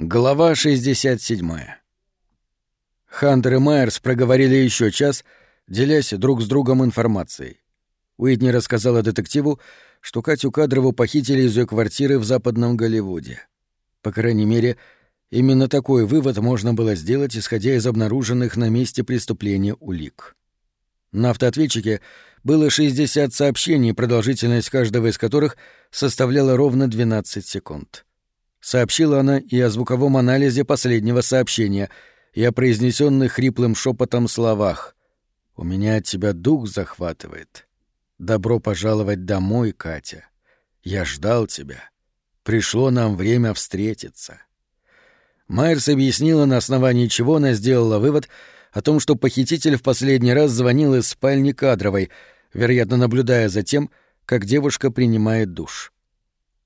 Глава 67. Хантер и Майерс проговорили еще час, делясь друг с другом информацией. Уитни рассказала детективу, что Катю Кадрову похитили из ее квартиры в западном Голливуде. По крайней мере, именно такой вывод можно было сделать, исходя из обнаруженных на месте преступления улик. На автоответчике было 60 сообщений, продолжительность каждого из которых составляла ровно 12 секунд. Сообщила она и о звуковом анализе последнего сообщения, и о произнесенных хриплым шепотом словах. «У меня от тебя дух захватывает. Добро пожаловать домой, Катя. Я ждал тебя. Пришло нам время встретиться». Майерс объяснила, на основании чего она сделала вывод о том, что похититель в последний раз звонил из спальни кадровой, вероятно, наблюдая за тем, как девушка принимает душ.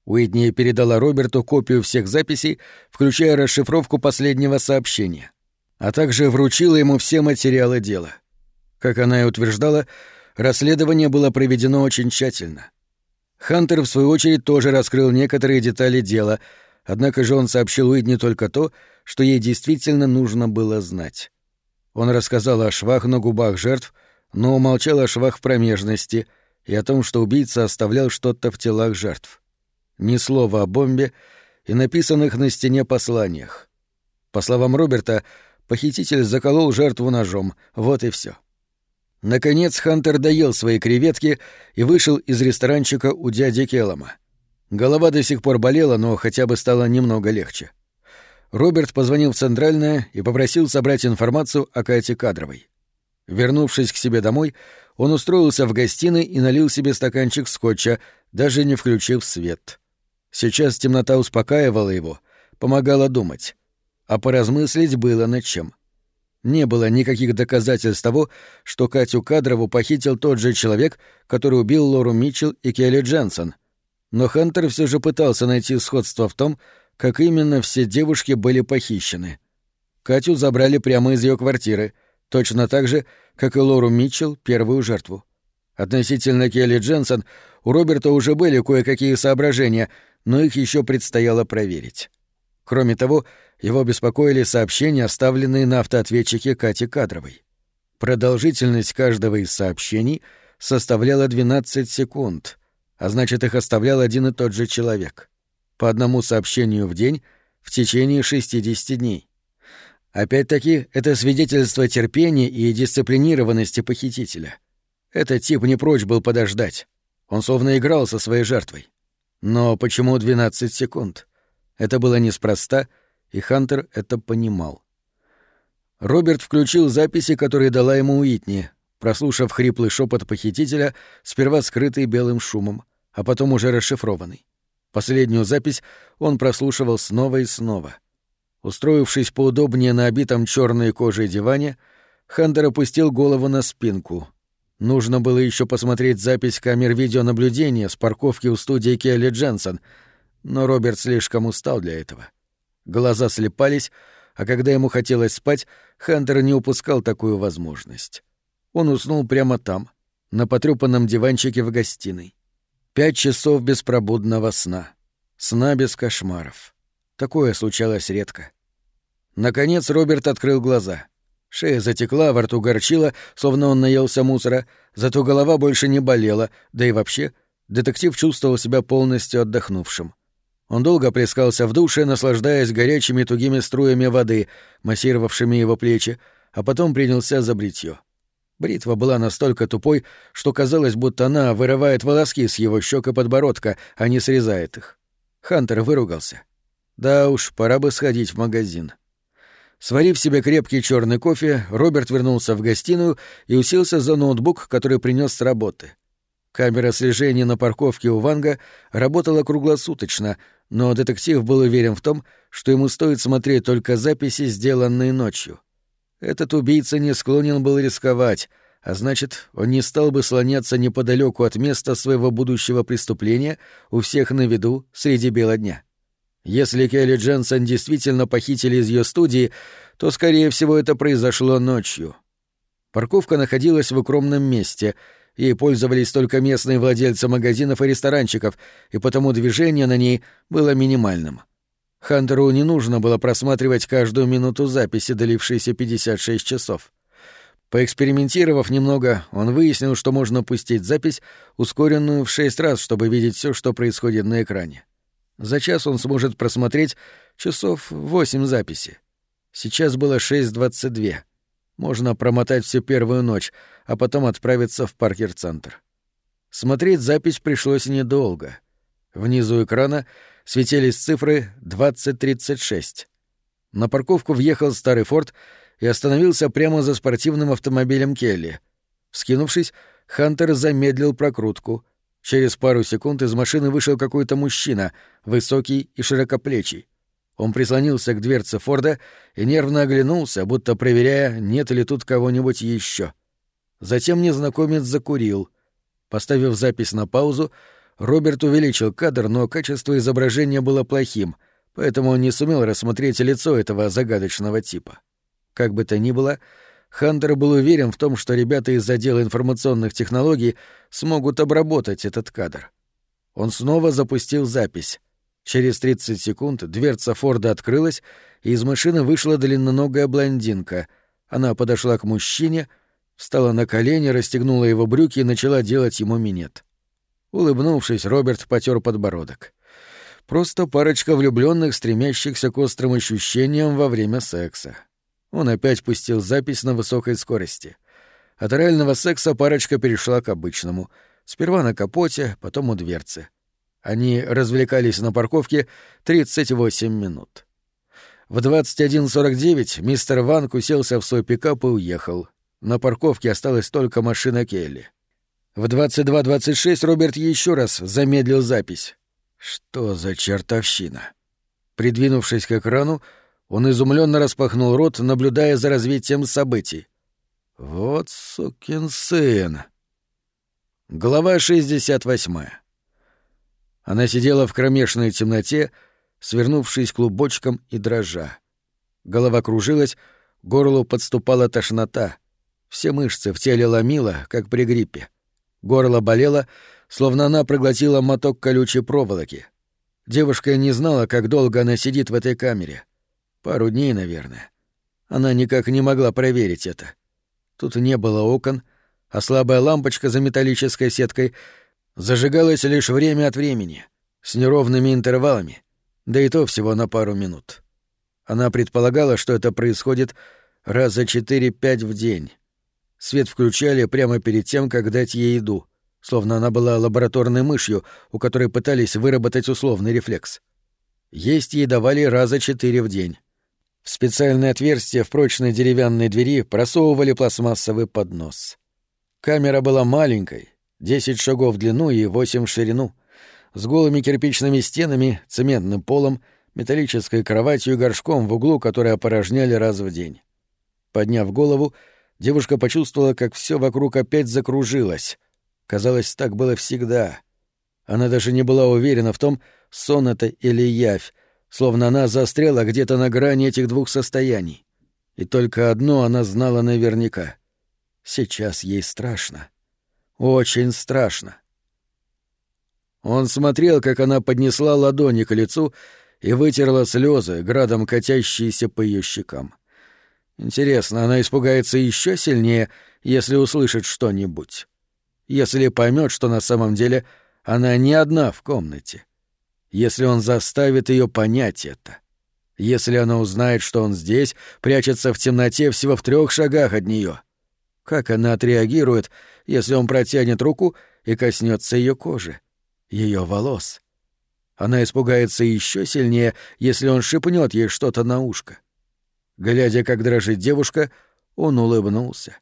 Уитни передала Роберту копию всех записей, включая расшифровку последнего сообщения, а также вручила ему все материалы дела. Как она и утверждала, расследование было проведено очень тщательно. Хантер, в свою очередь, тоже раскрыл некоторые детали дела, однако же он сообщил Уитни только то, что ей действительно нужно было знать. Он рассказал о швах на губах жертв, но умолчал о швах в промежности и о том, что убийца оставлял что-то в телах жертв ни слова о бомбе и написанных на стене посланиях. По словам Роберта, похититель заколол жертву ножом, вот и все. Наконец Хантер доел свои креветки и вышел из ресторанчика у дяди Келлама. Голова до сих пор болела, но хотя бы стало немного легче. Роберт позвонил в Центральное и попросил собрать информацию о Кате Кадровой. Вернувшись к себе домой, он устроился в гостиной и налил себе стаканчик скотча, даже не включив свет. Сейчас темнота успокаивала его, помогала думать. А поразмыслить было над чем. Не было никаких доказательств того, что Катю Кадрову похитил тот же человек, который убил Лору Митчелл и Келли Дженсон. Но Хантер все же пытался найти сходство в том, как именно все девушки были похищены. Катю забрали прямо из ее квартиры, точно так же, как и Лору Митчелл, первую жертву. Относительно Келли Дженсон у Роберта уже были кое-какие соображения — но их еще предстояло проверить. Кроме того, его беспокоили сообщения, оставленные на автоответчике Кати Кадровой. Продолжительность каждого из сообщений составляла 12 секунд, а значит, их оставлял один и тот же человек. По одному сообщению в день в течение 60 дней. Опять-таки, это свидетельство терпения и дисциплинированности похитителя. Этот тип не прочь был подождать. Он словно играл со своей жертвой. Но почему 12 секунд? Это было неспроста, и Хантер это понимал. Роберт включил записи, которые дала ему Уитни, прослушав хриплый шепот похитителя, сперва скрытый белым шумом, а потом уже расшифрованный. Последнюю запись он прослушивал снова и снова. Устроившись поудобнее на обитом черной кожей диване, Хантер опустил голову на спинку, Нужно было еще посмотреть запись камер видеонаблюдения с парковки у студии Келли Дженсон, но Роберт слишком устал для этого. Глаза слепались, а когда ему хотелось спать, Хантер не упускал такую возможность. Он уснул прямо там, на потрёпанном диванчике в гостиной. Пять часов беспробудного сна. Сна без кошмаров. Такое случалось редко. Наконец Роберт открыл глаза — Шея затекла, во рту горчила, словно он наелся мусора, зато голова больше не болела, да и вообще детектив чувствовал себя полностью отдохнувшим. Он долго плескался в душе, наслаждаясь горячими тугими струями воды, массировавшими его плечи, а потом принялся за бритье. Бритва была настолько тупой, что казалось, будто она вырывает волоски с его щек и подбородка, а не срезает их. Хантер выругался. Да уж, пора бы сходить в магазин. Сварив себе крепкий черный кофе, Роберт вернулся в гостиную и уселся за ноутбук, который принес с работы. Камера слежения на парковке у Ванга работала круглосуточно, но детектив был уверен в том, что ему стоит смотреть только записи, сделанные ночью. Этот убийца не склонен был рисковать, а значит, он не стал бы слоняться неподалеку от места своего будущего преступления у всех на виду среди бела дня. Если Келли Дженсон действительно похитили из ее студии, то, скорее всего, это произошло ночью. Парковка находилась в укромном месте, и пользовались только местные владельцы магазинов и ресторанчиков, и потому движение на ней было минимальным. Хантеру не нужно было просматривать каждую минуту записи, делившиеся 56 часов. Поэкспериментировав немного, он выяснил, что можно пустить запись, ускоренную в шесть раз, чтобы видеть все, что происходит на экране. За час он сможет просмотреть часов восемь записи. Сейчас было 6.22. Можно промотать всю первую ночь, а потом отправиться в Паркер-центр. Смотреть запись пришлось недолго. Внизу экрана светились цифры 2036. На парковку въехал старый форт и остановился прямо за спортивным автомобилем Келли. Вскинувшись, Хантер замедлил прокрутку. Через пару секунд из машины вышел какой-то мужчина, высокий и широкоплечий. Он прислонился к дверце Форда и нервно оглянулся, будто проверяя, нет ли тут кого-нибудь еще. Затем незнакомец закурил. Поставив запись на паузу, Роберт увеличил кадр, но качество изображения было плохим, поэтому он не сумел рассмотреть лицо этого загадочного типа. Как бы то ни было, Хантер был уверен в том, что ребята из отдела информационных технологий смогут обработать этот кадр. Он снова запустил запись. Через 30 секунд дверца Форда открылась, и из машины вышла длинноногая блондинка. Она подошла к мужчине, встала на колени, расстегнула его брюки и начала делать ему минет. Улыбнувшись, Роберт потер подбородок. Просто парочка влюбленных, стремящихся к острым ощущениям во время секса. Он опять пустил запись на высокой скорости. От реального секса парочка перешла к обычному. Сперва на капоте, потом у дверцы. Они развлекались на парковке 38 минут. В 21.49 мистер Ванк уселся в свой пикап и уехал. На парковке осталась только машина Келли. В 22.26 Роберт еще раз замедлил запись. Что за чертовщина? Придвинувшись к экрану, он изумленно распахнул рот, наблюдая за развитием событий. Вот сукин сын. Глава 68. Она сидела в кромешной темноте, свернувшись клубочком и дрожа. Голова кружилась, горлу подступала тошнота. Все мышцы в теле ломило, как при гриппе. Горло болело, словно она проглотила моток колючей проволоки. Девушка не знала, как долго она сидит в этой камере. Пару дней, наверное. Она никак не могла проверить это. Тут не было окон, а слабая лампочка за металлической сеткой зажигалась лишь время от времени, с неровными интервалами, да и то всего на пару минут. Она предполагала, что это происходит раза четыре-пять в день. Свет включали прямо перед тем, как дать ей еду, словно она была лабораторной мышью, у которой пытались выработать условный рефлекс. Есть ей давали раза четыре в день. В специальное отверстие в прочной деревянной двери просовывали пластмассовый поднос. Камера была маленькой, 10 шагов в длину и 8 в ширину, с голыми кирпичными стенами, цементным полом, металлической кроватью и горшком в углу, который опорожняли раз в день. Подняв голову, девушка почувствовала, как все вокруг опять закружилось. Казалось, так было всегда. Она даже не была уверена в том, сон это или явь, словно она застряла где-то на грани этих двух состояний. И только одно она знала наверняка. Сейчас ей страшно. Очень страшно. Он смотрел, как она поднесла ладони к лицу и вытерла слезы, градом катящиеся по ее щекам. Интересно, она испугается еще сильнее, если услышит что-нибудь. Если поймет, что на самом деле она не одна в комнате. Если он заставит ее понять это. Если она узнает, что он здесь, прячется в темноте всего в трех шагах от нее. Как она отреагирует, если он протянет руку и коснется ее кожи, ее волос? Она испугается еще сильнее, если он шепнет ей что-то на ушко. Глядя, как дрожит девушка, он улыбнулся.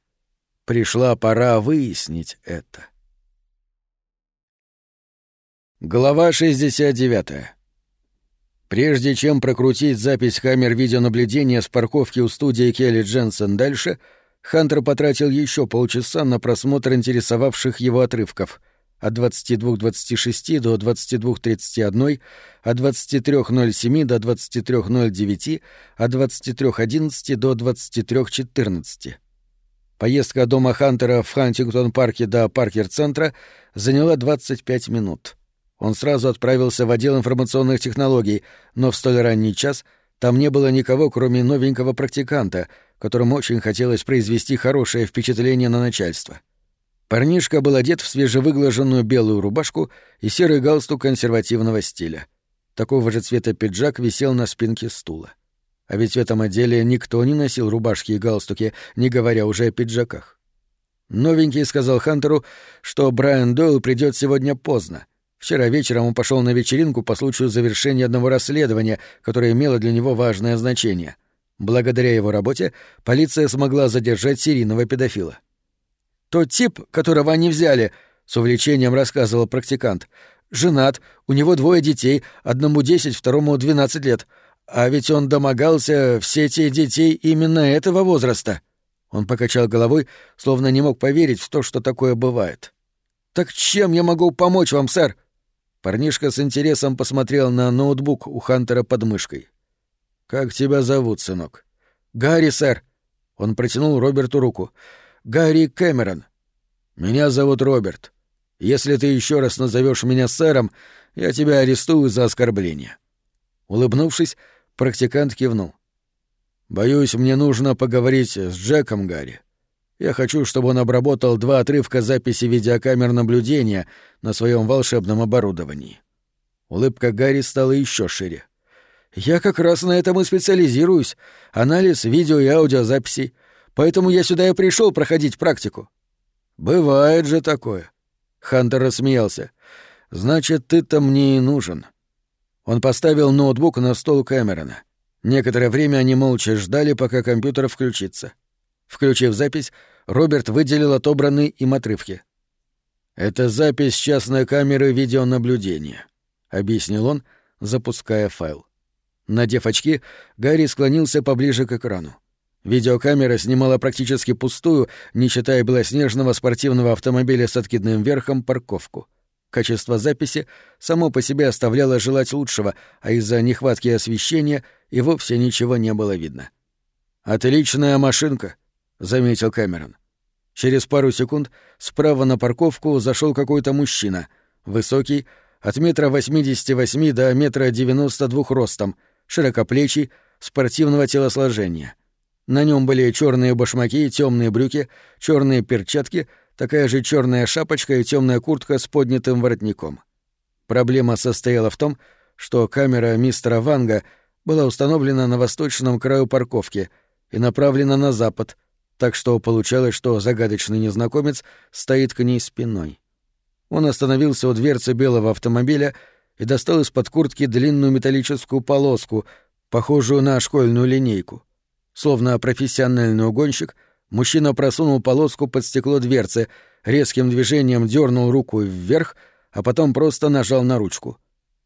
Пришла пора выяснить это. Глава 69. Прежде чем прокрутить запись камер видеонаблюдения с парковки у студии Келли Дженсен дальше — Хантер потратил еще полчаса на просмотр интересовавших его отрывков от 22.26 до 22.31, от 23.07 до 23.09, от 23.11 до 23.14. Поездка дома Хантера в Хантингтон-парке до Паркер-центра заняла 25 минут. Он сразу отправился в отдел информационных технологий, но в столь ранний час там не было никого, кроме новенького практиканта, которому очень хотелось произвести хорошее впечатление на начальство. Парнишка был одет в свежевыглаженную белую рубашку и серый галстук консервативного стиля. Такого же цвета пиджак висел на спинке стула. А ведь в этом отделе никто не носил рубашки и галстуки, не говоря уже о пиджаках. Новенький сказал Хантеру, что Брайан Дойл придет сегодня поздно. Вчера вечером он пошел на вечеринку по случаю завершения одного расследования, которое имело для него важное значение. Благодаря его работе полиция смогла задержать серийного педофила. «Тот тип, которого они взяли», — с увлечением рассказывал практикант, — «женат, у него двое детей, одному десять, второму двенадцать лет. А ведь он домогался все те детей именно этого возраста». Он покачал головой, словно не мог поверить в то, что такое бывает. «Так чем я могу помочь вам, сэр?» Парнишка с интересом посмотрел на ноутбук у Хантера под мышкой. «Как тебя зовут, сынок?» «Гарри, сэр». Он протянул Роберту руку. Гарри Кэмерон. Меня зовут Роберт. Если ты еще раз назовешь меня сэром, я тебя арестую за оскорбление. Улыбнувшись, практикант кивнул. Боюсь, мне нужно поговорить с Джеком Гарри. Я хочу, чтобы он обработал два отрывка записи видеокамер наблюдения на своем волшебном оборудовании. Улыбка Гарри стала еще шире. Я как раз на этом и специализируюсь. Анализ видео и аудиозаписей. Поэтому я сюда и пришел проходить практику. Бывает же такое. Хантер рассмеялся. Значит, ты-то мне и нужен. Он поставил ноутбук на стол Кэмерона. Некоторое время они молча ждали, пока компьютер включится. Включив запись, Роберт выделил отобранные им отрывки. «Это запись частной камеры видеонаблюдения», — объяснил он, запуская файл. Надев очки, Гарри склонился поближе к экрану. Видеокамера снимала практически пустую, не считая белоснежного спортивного автомобиля с откидным верхом, парковку. Качество записи само по себе оставляло желать лучшего, а из-за нехватки освещения и вовсе ничего не было видно. «Отличная машинка», — заметил Кэмерон. Через пару секунд справа на парковку зашел какой-то мужчина, высокий, от метра восьмидесяти восьми до метра девяносто двух ростом, широкоплечий, спортивного телосложения. На нем были черные башмаки, темные брюки, черные перчатки, такая же черная шапочка и темная куртка с поднятым воротником. Проблема состояла в том, что камера мистера Ванга была установлена на восточном краю парковки и направлена на запад, так что получалось, что загадочный незнакомец стоит к ней спиной. Он остановился у дверцы белого автомобиля и достал из-под куртки длинную металлическую полоску, похожую на школьную линейку. Словно профессиональный угонщик, мужчина просунул полоску под стекло дверцы, резким движением дернул руку вверх, а потом просто нажал на ручку.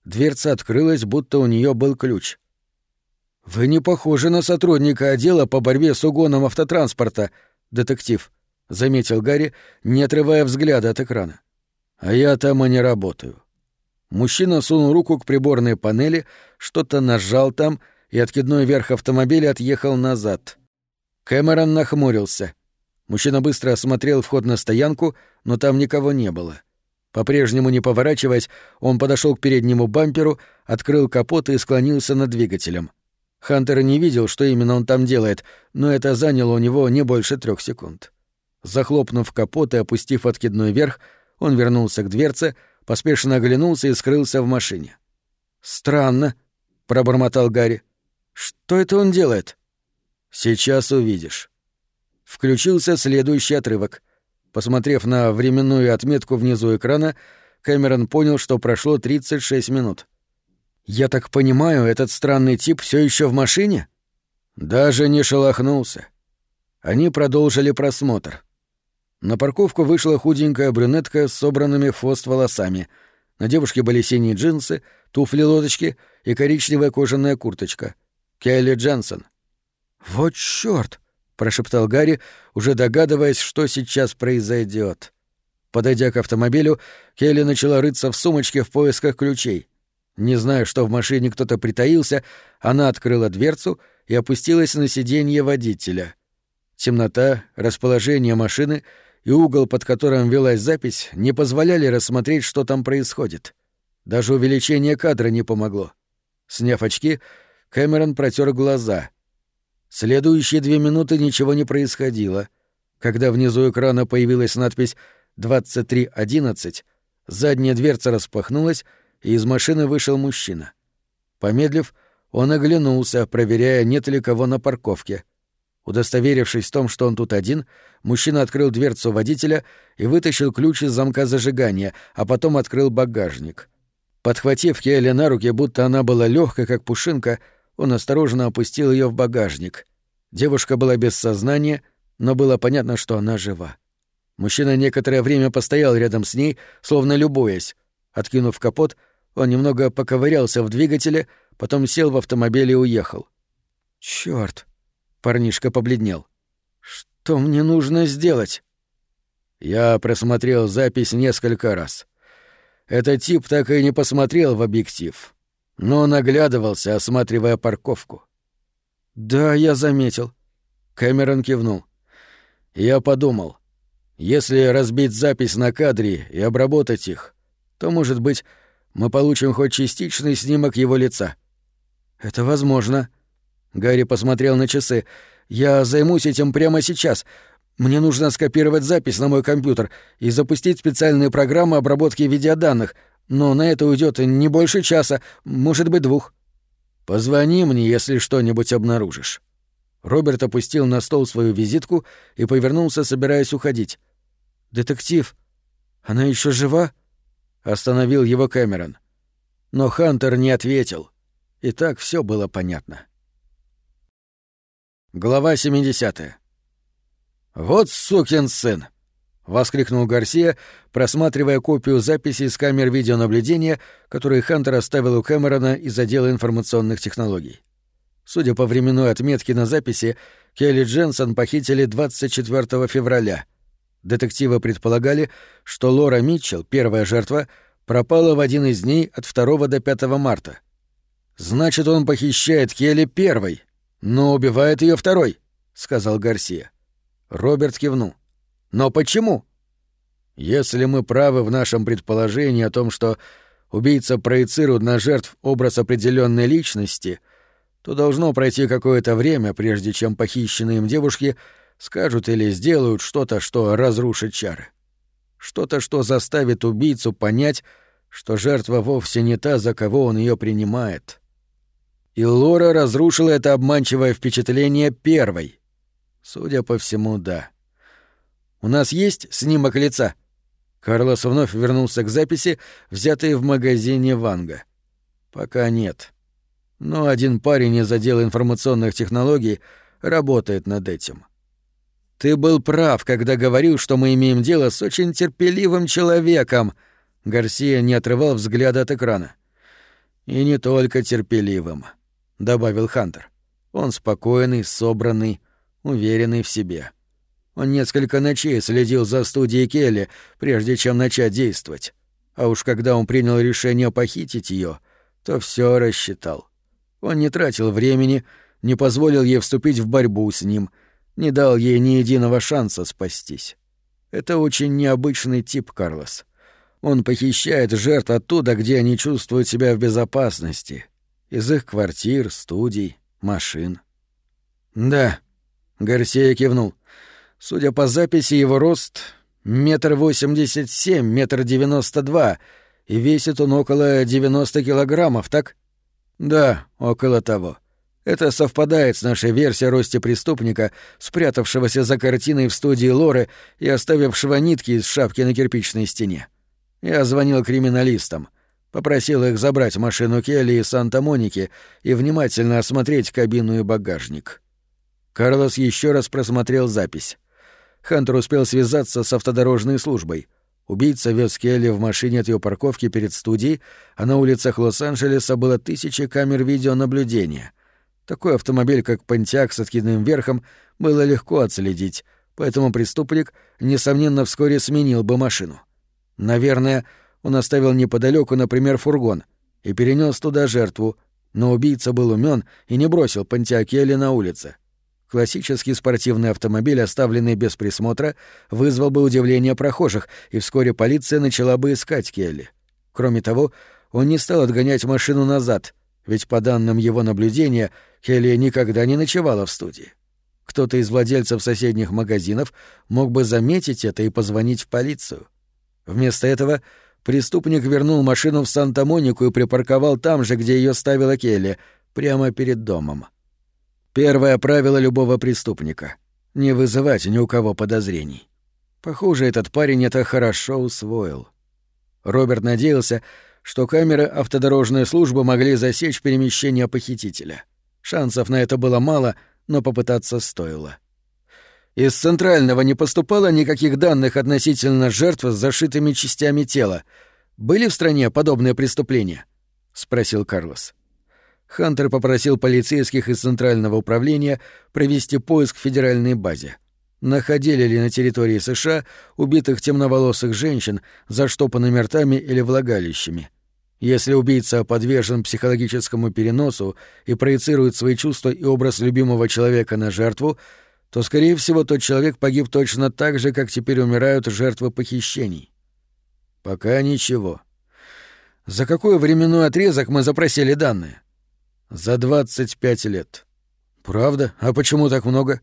Дверца открылась, будто у нее был ключ. «Вы не похожи на сотрудника отдела по борьбе с угоном автотранспорта, детектив», — заметил Гарри, не отрывая взгляда от экрана. «А я там и не работаю». Мужчина сунул руку к приборной панели, что-то нажал там — и откидной верх автомобиля отъехал назад. Кэмерон нахмурился. Мужчина быстро осмотрел вход на стоянку, но там никого не было. По-прежнему не поворачиваясь, он подошел к переднему бамперу, открыл капот и склонился над двигателем. Хантер не видел, что именно он там делает, но это заняло у него не больше трех секунд. Захлопнув капот и опустив откидной верх, он вернулся к дверце, поспешно оглянулся и скрылся в машине. «Странно», — пробормотал Гарри. Что это он делает? Сейчас увидишь. Включился следующий отрывок. Посмотрев на временную отметку внизу экрана, Кэмерон понял, что прошло 36 минут. «Я так понимаю, этот странный тип все еще в машине?» Даже не шелохнулся. Они продолжили просмотр. На парковку вышла худенькая брюнетка с собранными в хвост волосами. На девушке были синие джинсы, туфли-лодочки и коричневая кожаная курточка — Келли Дженсен. «Вот чёрт!» — прошептал Гарри, уже догадываясь, что сейчас произойдет. Подойдя к автомобилю, Келли начала рыться в сумочке в поисках ключей. Не зная, что в машине кто-то притаился, она открыла дверцу и опустилась на сиденье водителя. Темнота, расположение машины и угол, под которым велась запись, не позволяли рассмотреть, что там происходит. Даже увеличение кадра не помогло. Сняв очки, Кэмерон протер глаза. Следующие две минуты ничего не происходило. Когда внизу экрана появилась надпись «23.11», задняя дверца распахнулась, и из машины вышел мужчина. Помедлив, он оглянулся, проверяя, нет ли кого на парковке. Удостоверившись в том, что он тут один, мужчина открыл дверцу водителя и вытащил ключ из замка зажигания, а потом открыл багажник. Подхватив Келли на руки, будто она была легкой, как пушинка, он осторожно опустил ее в багажник. Девушка была без сознания, но было понятно, что она жива. Мужчина некоторое время постоял рядом с ней, словно любуясь. Откинув капот, он немного поковырялся в двигателе, потом сел в автомобиль и уехал. Черт! Парнишка побледнел. Что мне нужно сделать? Я просмотрел запись несколько раз. Этот тип так и не посмотрел в объектив, но наглядывался, осматривая парковку. Да, я заметил. Кэмерон кивнул. Я подумал, если разбить запись на кадре и обработать их, то, может быть, мы получим хоть частичный снимок его лица. Это возможно. Гарри посмотрел на часы. Я займусь этим прямо сейчас. Мне нужно скопировать запись на мой компьютер и запустить специальные программы обработки видеоданных, но на это уйдет не больше часа, может быть, двух. Позвони мне, если что-нибудь обнаружишь. Роберт опустил на стол свою визитку и повернулся, собираясь уходить. «Детектив, она еще жива?» Остановил его Кэмерон. Но Хантер не ответил. И так все было понятно. Глава 70. «Вот сукин сын!» — воскликнул Гарсия, просматривая копию записи с камер видеонаблюдения, которые Хантер оставил у Кэмерона из отдела информационных технологий. Судя по временной отметке на записи, Келли Дженсон похитили 24 февраля — Детективы предполагали, что Лора Митчелл, первая жертва, пропала в один из дней от 2 до 5 марта. Значит, он похищает Келли первой, но убивает ее второй, сказал Гарсия. Роберт кивнул. Но почему? Если мы правы в нашем предположении о том, что убийца проецирует на жертв образ определенной личности, то должно пройти какое-то время, прежде чем похищенные им девушки — скажут или сделают что-то, что разрушит чары. Что-то, что заставит убийцу понять, что жертва вовсе не та, за кого он ее принимает. И Лора разрушила это обманчивое впечатление первой. Судя по всему, да. «У нас есть снимок лица?» Карлос вновь вернулся к записи, взятой в магазине Ванга. «Пока нет. Но один парень из отдела информационных технологий работает над этим». Ты был прав, когда говорил, что мы имеем дело с очень терпеливым человеком. Гарсия не отрывал взгляда от экрана. И не только терпеливым, добавил Хантер. Он спокойный, собранный, уверенный в себе. Он несколько ночей следил за студией Келли, прежде чем начать действовать. А уж когда он принял решение похитить ее, то все рассчитал. Он не тратил времени, не позволил ей вступить в борьбу с ним — не дал ей ни единого шанса спастись. Это очень необычный тип, Карлос. Он похищает жертв оттуда, где они чувствуют себя в безопасности. Из их квартир, студий, машин. «Да», — Гарсия кивнул. «Судя по записи, его рост — метр восемьдесят семь, метр девяносто два, и весит он около девяносто килограммов, так?» «Да, около того». Это совпадает с нашей версией о росте преступника, спрятавшегося за картиной в студии Лоры и оставившего нитки из шапки на кирпичной стене. Я звонил криминалистам, попросил их забрать машину Келли из Санта-Моники и внимательно осмотреть кабину и багажник. Карлос еще раз просмотрел запись. Хантер успел связаться с автодорожной службой. Убийца вез Келли в машине от ее парковки перед студией, а на улицах Лос-Анджелеса было тысячи камер видеонаблюдения — такой автомобиль, как Pontiac с откидным верхом, было легко отследить, поэтому преступник, несомненно, вскоре сменил бы машину. Наверное, он оставил неподалеку, например, фургон и перенес туда жертву, но убийца был умен и не бросил Pontiac Келли на улице. Классический спортивный автомобиль, оставленный без присмотра, вызвал бы удивление прохожих, и вскоре полиция начала бы искать Келли. Кроме того, он не стал отгонять машину назад, ведь по данным его наблюдения Келли никогда не ночевала в студии. Кто-то из владельцев соседних магазинов мог бы заметить это и позвонить в полицию. Вместо этого преступник вернул машину в Санта-Монику и припарковал там же, где ее ставила Келли, прямо перед домом. Первое правило любого преступника — не вызывать ни у кого подозрений. Похоже, этот парень это хорошо усвоил. Роберт надеялся, что камеры автодорожной службы могли засечь перемещение похитителя. Шансов на это было мало, но попытаться стоило. Из Центрального не поступало никаких данных относительно жертв с зашитыми частями тела. Были в стране подобные преступления? — спросил Карлос. Хантер попросил полицейских из Центрального управления провести поиск в федеральной базе. Находили ли на территории США убитых темноволосых женщин, заштопанными ртами или влагалищами? Если убийца подвержен психологическому переносу и проецирует свои чувства и образ любимого человека на жертву, то, скорее всего, тот человек погиб точно так же, как теперь умирают жертвы похищений. Пока ничего. За какой временной отрезок мы запросили данные? За 25 лет. Правда? А почему так много?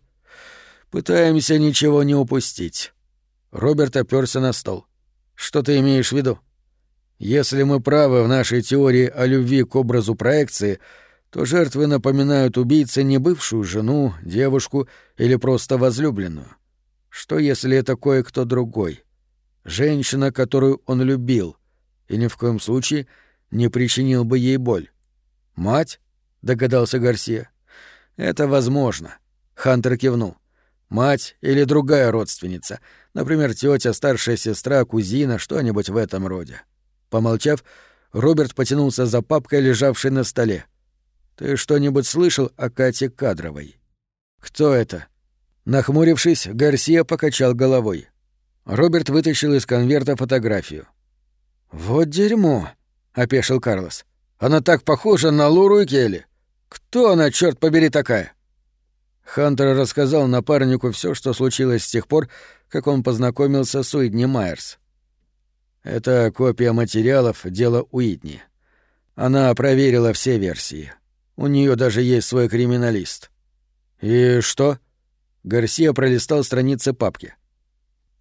Пытаемся ничего не упустить. Роберт оперся на стол. Что ты имеешь в виду? Если мы правы в нашей теории о любви к образу проекции — то жертвы напоминают убийце не бывшую жену, девушку или просто возлюбленную. Что если это кое-кто другой? Женщина, которую он любил, и ни в коем случае не причинил бы ей боль. «Мать?» — догадался Гарсия. «Это возможно». Хантер кивнул. «Мать или другая родственница, например, тетя, старшая сестра, кузина, что-нибудь в этом роде». Помолчав, Роберт потянулся за папкой, лежавшей на столе. Ты что-нибудь слышал о Кате Кадровой? Кто это? Нахмурившись, Гарсия покачал головой. Роберт вытащил из конверта фотографию. Вот дерьмо, опешил Карлос. Она так похожа на Луру и Келли. Кто она, черт побери, такая? Хантер рассказал напарнику все, что случилось с тех пор, как он познакомился с Уитни Майерс. Это копия материалов дела Уитни. Она проверила все версии. У нее даже есть свой криминалист. И что? Гарсия пролистал страницы папки.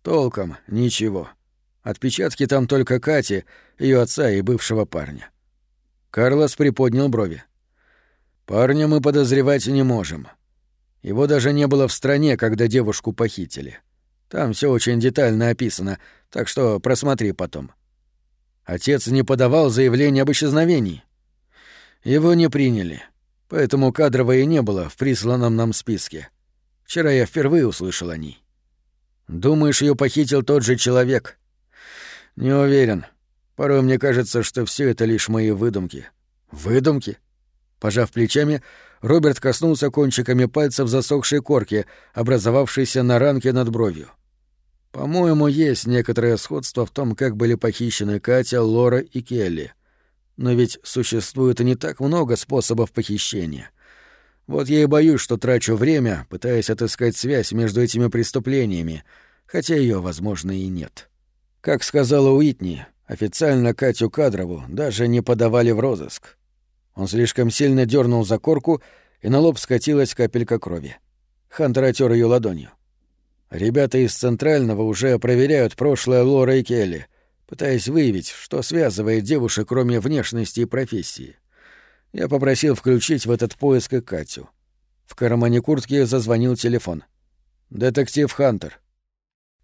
Толком ничего. Отпечатки там только Кати, ее отца и бывшего парня. Карлос приподнял брови. Парня мы подозревать не можем. Его даже не было в стране, когда девушку похитили. Там все очень детально описано, так что просмотри потом. Отец не подавал заявление об исчезновении. Его не приняли. Поэтому кадрового и не было в присланном нам списке. Вчера я впервые услышал о ней. Думаешь, ее похитил тот же человек? Не уверен. Порой мне кажется, что все это лишь мои выдумки. Выдумки? Пожав плечами, Роберт коснулся кончиками пальцев засохшей корки, образовавшейся на ранке над бровью. По-моему, есть некоторое сходство в том, как были похищены Катя, Лора и Келли. Но ведь существует и не так много способов похищения. Вот я и боюсь, что трачу время, пытаясь отыскать связь между этими преступлениями, хотя ее, возможно, и нет. Как сказала Уитни, официально Катю Кадрову даже не подавали в розыск. Он слишком сильно дернул за корку, и на лоб скатилась капелька крови. Хантер отер ее ладонью. Ребята из Центрального уже проверяют прошлое Лора и Келли — пытаясь выявить, что связывает девушек, кроме внешности и профессии. Я попросил включить в этот поиск и Катю. В кармане куртки зазвонил телефон. «Детектив Хантер».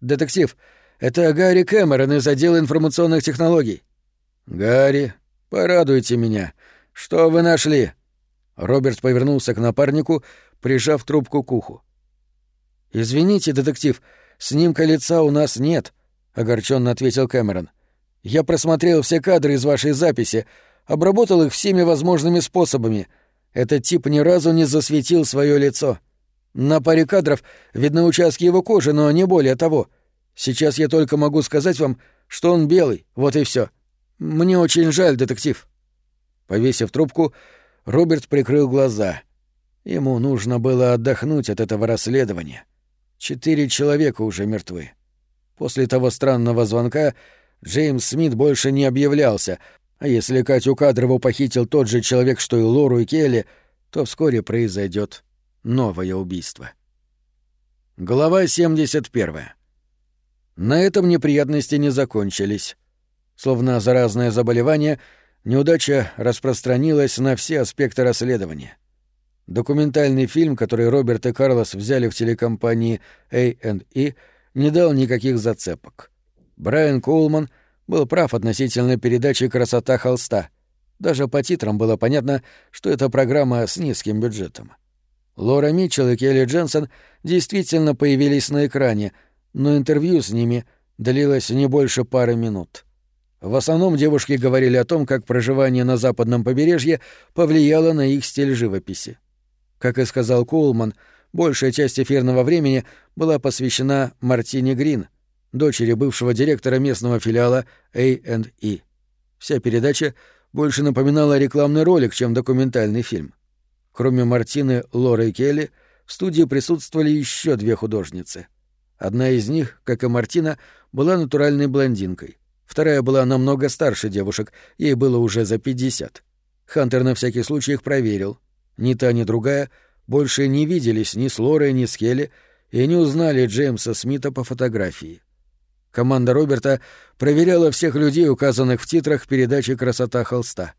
«Детектив, это Гарри Кэмерон из отдела информационных технологий». «Гарри, порадуйте меня. Что вы нашли?» Роберт повернулся к напарнику, прижав трубку к уху. «Извините, детектив, снимка лица у нас нет», — огорченно ответил Кэмерон. Я просмотрел все кадры из вашей записи, обработал их всеми возможными способами. Этот тип ни разу не засветил свое лицо. На паре кадров видны участки его кожи, но не более того. Сейчас я только могу сказать вам, что он белый, вот и все. Мне очень жаль, детектив». Повесив трубку, Роберт прикрыл глаза. Ему нужно было отдохнуть от этого расследования. Четыре человека уже мертвы. После того странного звонка Джеймс Смит больше не объявлялся, А если Катю Кадрову похитил тот же человек, что и Лору и Келли, то вскоре произойдет новое убийство. Глава 71. На этом неприятности не закончились. Словно заразное заболевание, неудача распространилась на все аспекты расследования. Документальный фильм, который Роберт и Карлос взяли в телекомпании A&E, не дал никаких зацепок. Брайан Коулман был прав относительно передачи «Красота холста». Даже по титрам было понятно, что это программа с низким бюджетом. Лора Митчелл и Келли Дженсон действительно появились на экране, но интервью с ними длилось не больше пары минут. В основном девушки говорили о том, как проживание на западном побережье повлияло на их стиль живописи. Как и сказал Коулман, большая часть эфирного времени была посвящена Мартине Грин, дочери бывшего директора местного филиала A&E. Вся передача больше напоминала рекламный ролик, чем документальный фильм. Кроме Мартины, Лоры и Келли, в студии присутствовали еще две художницы. Одна из них, как и Мартина, была натуральной блондинкой. Вторая была намного старше девушек, ей было уже за 50. Хантер на всякий случай их проверил. Ни та, ни другая больше не виделись ни с Лорой, ни с Келли и не узнали Джеймса Смита по фотографии. Команда Роберта проверяла всех людей, указанных в титрах передачи «Красота холста».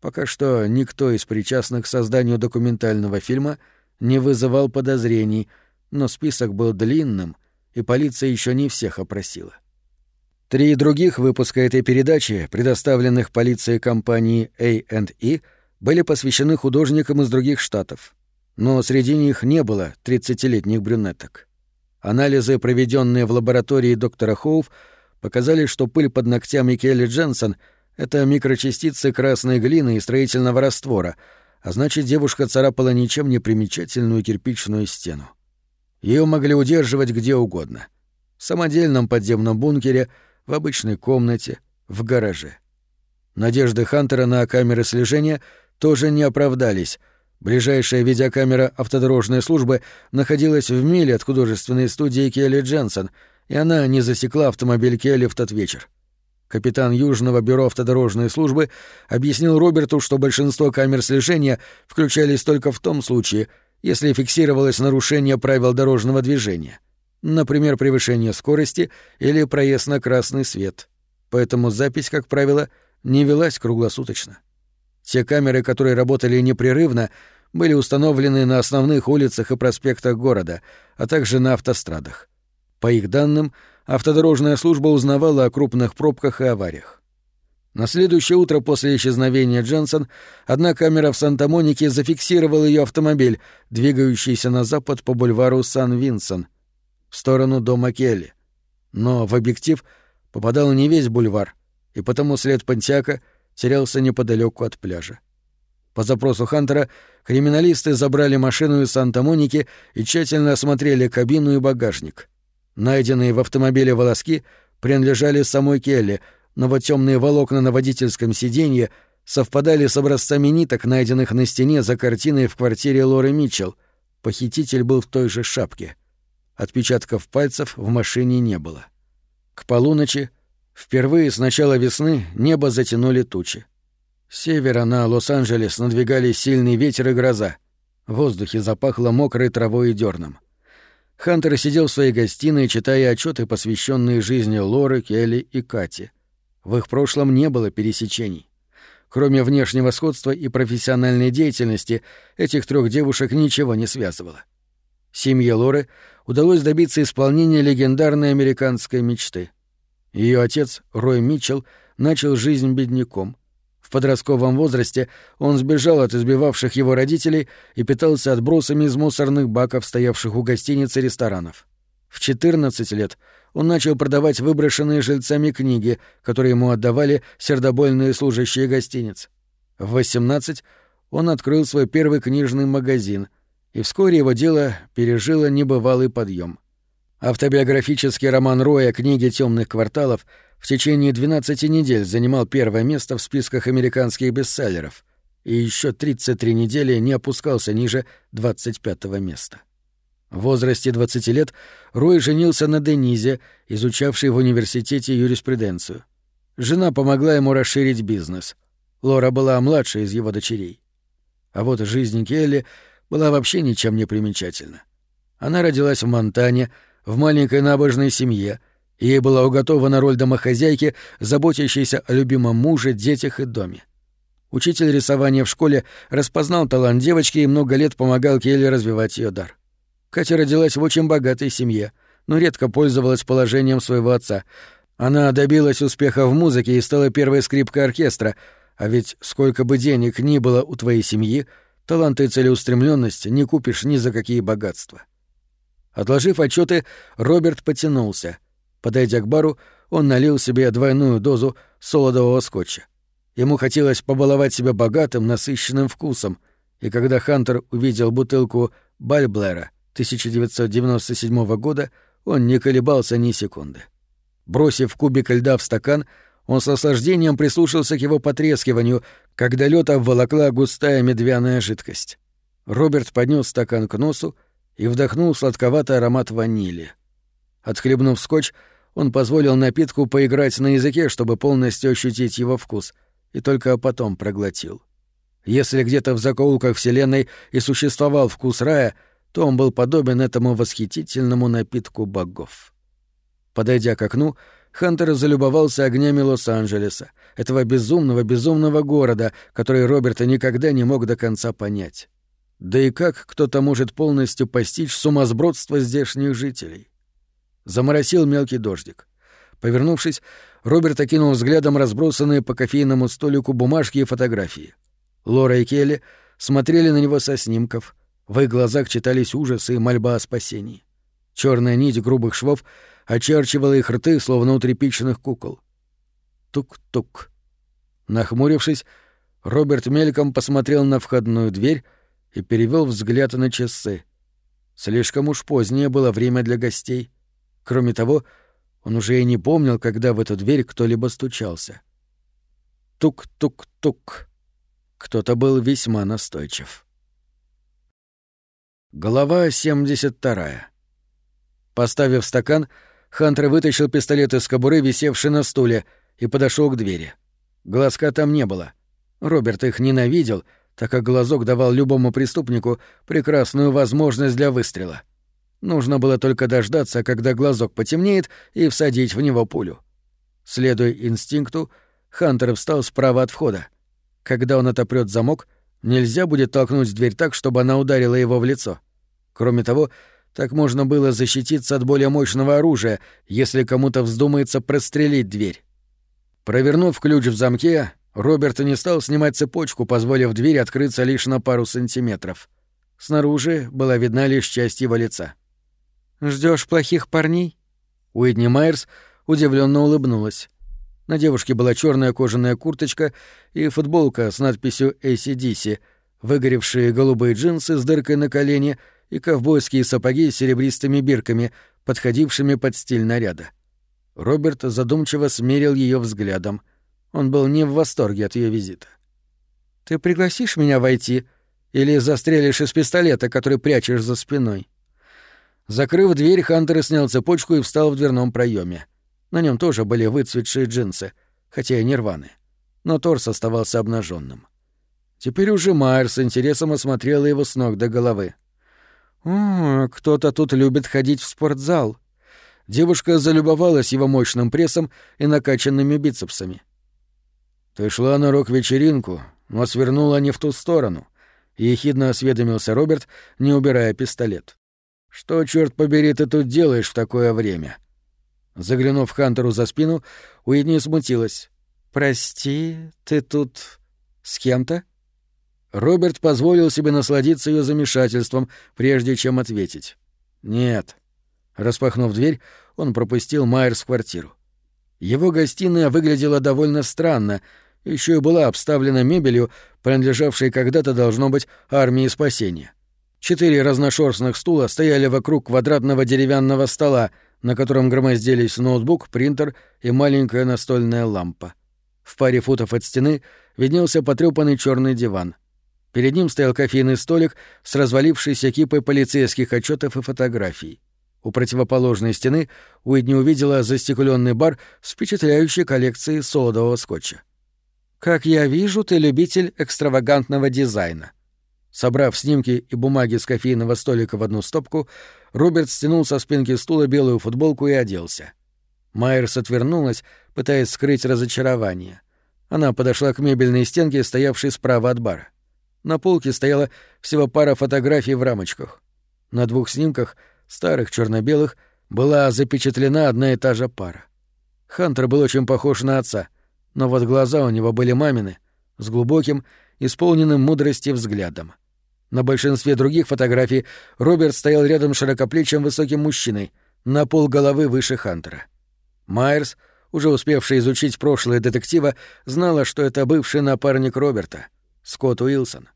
Пока что никто из причастных к созданию документального фильма не вызывал подозрений, но список был длинным, и полиция еще не всех опросила. Три других выпуска этой передачи, предоставленных полицией компании A&E, были посвящены художникам из других штатов. Но среди них не было 30-летних брюнеток. Анализы, проведенные в лаборатории доктора Хоув, показали, что пыль под ногтями Келли Дженсон — это микрочастицы красной глины и строительного раствора, а значит, девушка царапала ничем не примечательную кирпичную стену. Ее могли удерживать где угодно. В самодельном подземном бункере, в обычной комнате, в гараже. Надежды Хантера на камеры слежения тоже не оправдались — Ближайшая видеокамера автодорожной службы находилась в миле от художественной студии Келли Дженсон, и она не засекла автомобиль Келли в тот вечер. Капитан Южного бюро автодорожной службы объяснил Роберту, что большинство камер слежения включались только в том случае, если фиксировалось нарушение правил дорожного движения, например, превышение скорости или проезд на красный свет. Поэтому запись, как правило, не велась круглосуточно. Те камеры, которые работали непрерывно, были установлены на основных улицах и проспектах города, а также на автострадах. По их данным, автодорожная служба узнавала о крупных пробках и авариях. На следующее утро после исчезновения Дженсон одна камера в Санта-Монике зафиксировала ее автомобиль, двигающийся на запад по бульвару Сан-Винсон, в сторону дома Келли. Но в объектив попадал не весь бульвар, и потому след Пантиака — терялся неподалеку от пляжа. По запросу Хантера криминалисты забрали машину из Санта-Моники и тщательно осмотрели кабину и багажник. Найденные в автомобиле волоски принадлежали самой Келли, но вот темные волокна на водительском сиденье совпадали с образцами ниток, найденных на стене за картиной в квартире Лоры Митчелл. Похититель был в той же шапке. Отпечатков пальцев в машине не было. К полуночи Впервые с начала весны небо затянули тучи. С севера на Лос-Анджелес надвигались сильный ветер и гроза. В воздухе запахло мокрой травой и дерном. Хантер сидел в своей гостиной, читая отчеты, посвященные жизни Лоры, Келли и Кати. В их прошлом не было пересечений. Кроме внешнего сходства и профессиональной деятельности, этих трех девушек ничего не связывало. Семье Лоры удалось добиться исполнения легендарной американской мечты — ее отец, Рой Митчелл, начал жизнь бедняком. В подростковом возрасте он сбежал от избивавших его родителей и питался отбросами из мусорных баков, стоявших у гостиниц и ресторанов. В 14 лет он начал продавать выброшенные жильцами книги, которые ему отдавали сердобольные служащие гостиниц. В 18 он открыл свой первый книжный магазин, и вскоре его дело пережило небывалый подъем. Автобиографический роман Роя «Книги темных кварталов» в течение 12 недель занимал первое место в списках американских бестселлеров и еще 33 недели не опускался ниже 25-го места. В возрасте 20 лет Рой женился на Денизе, изучавшей в университете юриспруденцию. Жена помогла ему расширить бизнес. Лора была младшей из его дочерей. А вот жизнь Келли была вообще ничем не примечательна. Она родилась в Монтане, в маленькой набожной семье, ей была уготована роль домохозяйки, заботящейся о любимом муже, детях и доме. Учитель рисования в школе распознал талант девочки и много лет помогал Келли развивать ее дар. Катя родилась в очень богатой семье, но редко пользовалась положением своего отца. Она добилась успеха в музыке и стала первой скрипкой оркестра, а ведь сколько бы денег ни было у твоей семьи, таланта и целеустремленность не купишь ни за какие богатства. Отложив отчеты, Роберт потянулся. Подойдя к бару, он налил себе двойную дозу солодового скотча. Ему хотелось побаловать себя богатым, насыщенным вкусом, и когда Хантер увидел бутылку Бальблера 1997 года, он не колебался ни секунды. Бросив кубик льда в стакан, он с наслаждением прислушался к его потрескиванию, когда лед обволокла густая медвяная жидкость. Роберт поднес стакан к носу и вдохнул сладковатый аромат ванили. Отхлебнув скотч, он позволил напитку поиграть на языке, чтобы полностью ощутить его вкус, и только потом проглотил. Если где-то в закоулках Вселенной и существовал вкус рая, то он был подобен этому восхитительному напитку богов. Подойдя к окну, Хантер залюбовался огнями Лос-Анджелеса, этого безумного-безумного города, который Роберта никогда не мог до конца понять. Да и как кто-то может полностью постичь сумасбродство здешних жителей? Заморосил мелкий дождик. Повернувшись, Роберт окинул взглядом разбросанные по кофейному столику бумажки и фотографии. Лора и Келли смотрели на него со снимков. В их глазах читались ужасы и мольба о спасении. Черная нить грубых швов очерчивала их рты, словно у тряпичных кукол. Тук-тук. Нахмурившись, Роберт мельком посмотрел на входную дверь и перевел взгляд на часы. Слишком уж позднее было время для гостей. Кроме того, он уже и не помнил, когда в эту дверь кто-либо стучался. Тук-тук-тук. Кто-то был весьма настойчив. Глава 72. Поставив стакан, Хантер вытащил пистолет из кобуры, висевший на стуле, и подошел к двери. Глазка там не было. Роберт их ненавидел — так как глазок давал любому преступнику прекрасную возможность для выстрела. Нужно было только дождаться, когда глазок потемнеет, и всадить в него пулю. Следуя инстинкту, Хантер встал справа от входа. Когда он отопрет замок, нельзя будет толкнуть дверь так, чтобы она ударила его в лицо. Кроме того, так можно было защититься от более мощного оружия, если кому-то вздумается прострелить дверь. Провернув ключ в замке, Роберт не стал снимать цепочку, позволив двери открыться лишь на пару сантиметров. Снаружи была видна лишь часть его лица. Ждешь плохих парней?» Уидни Майерс удивленно улыбнулась. На девушке была черная кожаная курточка и футболка с надписью ACDC, выгоревшие голубые джинсы с дыркой на колене и ковбойские сапоги с серебристыми бирками, подходившими под стиль наряда. Роберт задумчиво смерил ее взглядом — он был не в восторге от ее визита. «Ты пригласишь меня войти или застрелишь из пистолета, который прячешь за спиной?» Закрыв дверь, Хантер снял цепочку и встал в дверном проеме. На нем тоже были выцветшие джинсы, хотя и нерваны. Но торс оставался обнаженным. Теперь уже Майер с интересом осмотрела его с ног до головы. «О, кто-то тут любит ходить в спортзал». Девушка залюбовалась его мощным прессом и накачанными бицепсами. «Ты шла на рок-вечеринку, но свернула не в ту сторону», — ехидно осведомился Роберт, не убирая пистолет. «Что, черт побери, ты тут делаешь в такое время?» Заглянув Хантеру за спину, Уитни смутилась. «Прости, ты тут с кем-то?» Роберт позволил себе насладиться ее замешательством, прежде чем ответить. «Нет». Распахнув дверь, он пропустил Майерс в квартиру. Его гостиная выглядела довольно странно, еще и была обставлена мебелью, принадлежавшей когда-то, должно быть, армии спасения. Четыре разношерстных стула стояли вокруг квадратного деревянного стола, на котором громоздились ноутбук, принтер и маленькая настольная лампа. В паре футов от стены виднелся потрёпанный черный диван. Перед ним стоял кофейный столик с развалившейся кипой полицейских отчетов и фотографий. У противоположной стены Уидни увидела застекленный бар с впечатляющей коллекцией содового скотча. «Как я вижу, ты любитель экстравагантного дизайна». Собрав снимки и бумаги с кофейного столика в одну стопку, Роберт стянул со спинки стула белую футболку и оделся. Майерс отвернулась, пытаясь скрыть разочарование. Она подошла к мебельной стенке, стоявшей справа от бара. На полке стояла всего пара фотографий в рамочках. На двух снимках, старых черно белых была запечатлена одна и та же пара. Хантер был очень похож на отца, но вот глаза у него были мамины, с глубоким, исполненным мудрости взглядом. На большинстве других фотографий Роберт стоял рядом с широкоплечим высоким мужчиной, на пол головы выше Хантера. Майерс, уже успевший изучить прошлое детектива, знала, что это бывший напарник Роберта, Скотт Уилсон.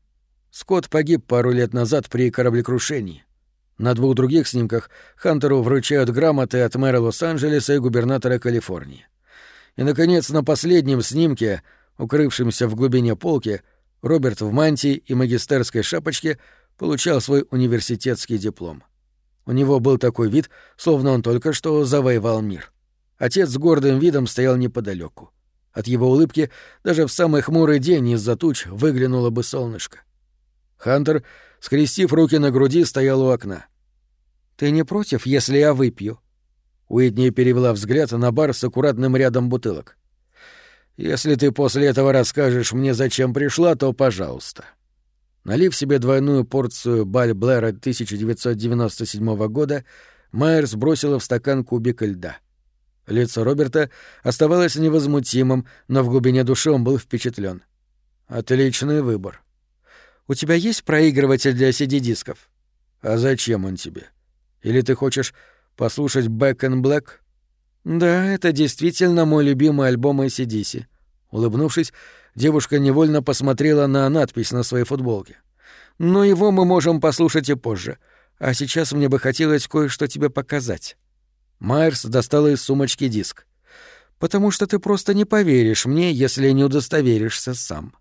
Скотт погиб пару лет назад при кораблекрушении. На двух других снимках Хантеру вручают грамоты от мэра Лос-Анджелеса и губернатора Калифорнии. И, наконец, на последнем снимке, укрывшемся в глубине полки, Роберт в мантии и магистерской шапочке получал свой университетский диплом. У него был такой вид, словно он только что завоевал мир. Отец с гордым видом стоял неподалеку. От его улыбки даже в самый хмурый день из-за туч выглянуло бы солнышко. Хантер, скрестив руки на груди, стоял у окна. «Ты не против, если я выпью?» Уитни перевела взгляд на бар с аккуратным рядом бутылок. Если ты после этого расскажешь мне, зачем пришла, то пожалуйста». Налив себе двойную порцию Баль Блэра 1997 года, Майерс бросила в стакан кубик льда. Лицо Роберта оставалось невозмутимым, но в глубине души он был впечатлен. «Отличный выбор. У тебя есть проигрыватель для CD-дисков?» «А зачем он тебе? Или ты хочешь послушать Back in Black?» «Да, это действительно мой любимый альбом ACDC». Улыбнувшись, девушка невольно посмотрела на надпись на своей футболке. «Но его мы можем послушать и позже. А сейчас мне бы хотелось кое-что тебе показать». Майерс достала из сумочки диск. «Потому что ты просто не поверишь мне, если не удостоверишься сам».